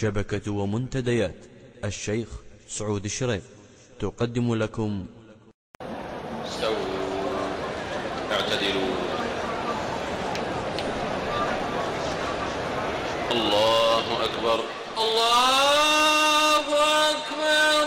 شبكة ومنتديات. الشيخ سعود الشريف تقدم لكم. استووا اعتدلوا الله أكبر الله أكبر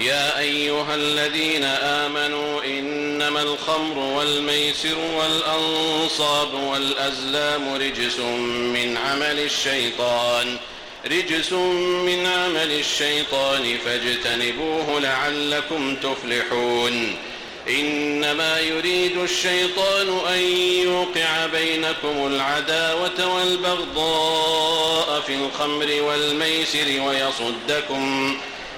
يا أيها الذين آمنوا إنما الخمر والميسر والأنصاب والأزلام رجس من عمل الشيطان رجس من عمل الشيطان فاجتنبوه لعلكم تفلحون. إنما يريد الشيطان أن يوقع بينكم العداوة والبغضاء في الخمر والميسر ويصدكم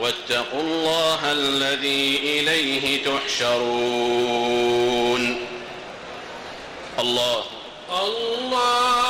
واتقوا الله الذي إليه تحشرون. الله. الله.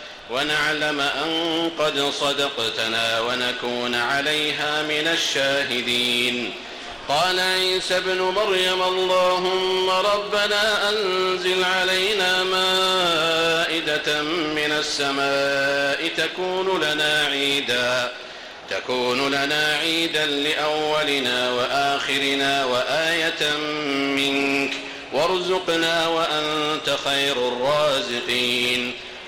ونعلم أن قد صدقتنا ونكون عليها من الشاهدين. قال عيسى ابن مريم اللهم ربنا أنزل علينا مائدة من السماء تكون لنا عيدا تكون لنا عيدا لأولنا وآخرنا وآية منك وارزقنا وأنت خير الرازقين.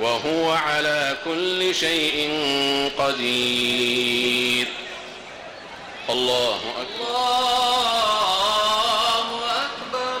وهو على كل شيء قدير. الله أكبر. الله أكبر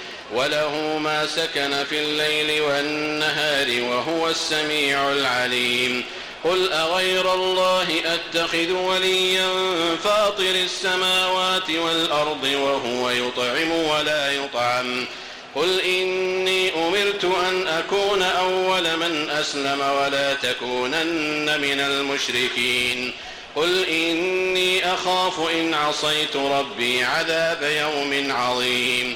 وله ما سكن في الليل والنهار وهو السميع العليم. قل أغير الله أتخذ وليا فاطر السماوات والأرض وهو يطعم ولا يطعم. قل إني أمرت أن أكون أول من أسلم ولا تكونن من المشركين. قل إني أخاف إن عصيت ربي عذاب يوم عظيم.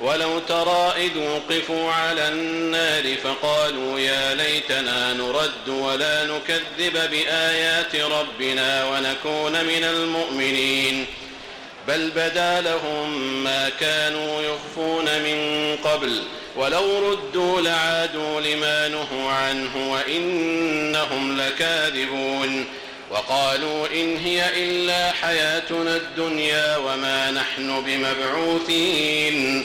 ولو ترى إذ وقفوا على النار فقالوا يا ليتنا نرد ولا نكذب بآيات ربنا ونكون من المؤمنين. بل بدا لهم ما كانوا يخفون من قبل ولو ردوا لعادوا لما نهوا عنه وإنهم لكاذبون. وقالوا إن هي إلا حياتنا الدنيا وما نحن بمبعوثين.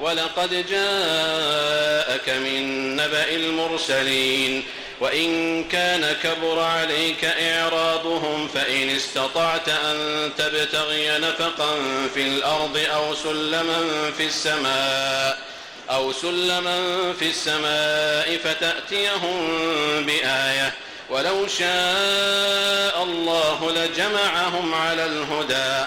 ولقد جاءك من نبأ المرسلين وإن كان كبر عليك إعراضهم فإن استطعت أن تبتغي نفقا في الأرض أو سلما في السماء أو سلما في السماء فتأتيهم بآية. ولو شاء الله لجمعهم على الهدى.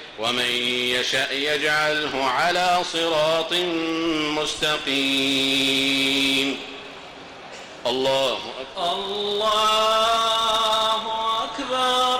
ومن يشاء يجعله على صراط مستقيم. الله أكبر. الله أكبر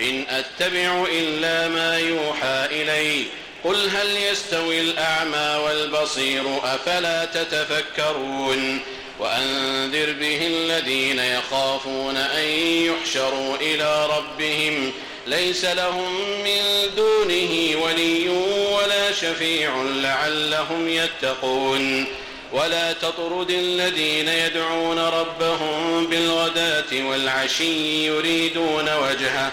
إن أتبع إلا ما يوحى إلي قل هل يستوي الأعمى والبصير أفلا تتفكرون؟ وأنذر به الذين يخافون أن يحشروا إلى ربهم ليس لهم من دونه ولي ولا شفيع لعلهم يتقون. ولا تطرد الذين يدعون ربهم بالغداة والعشي يريدون وجهه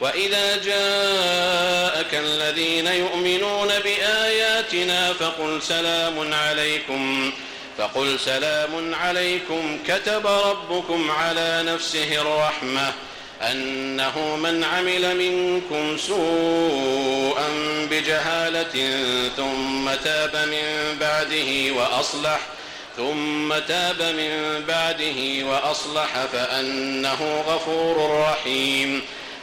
وإذا جاءك الذين يؤمنون بآياتنا فقل سلام عليكم فقل سلام عليكم كتب ربكم على نفسه الرحمة أنه من عمل منكم سوءا بجهالة ثم تاب من بعده وأصلح ثم تاب من بعده وأصلح فأنه غفور رحيم.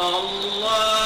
الله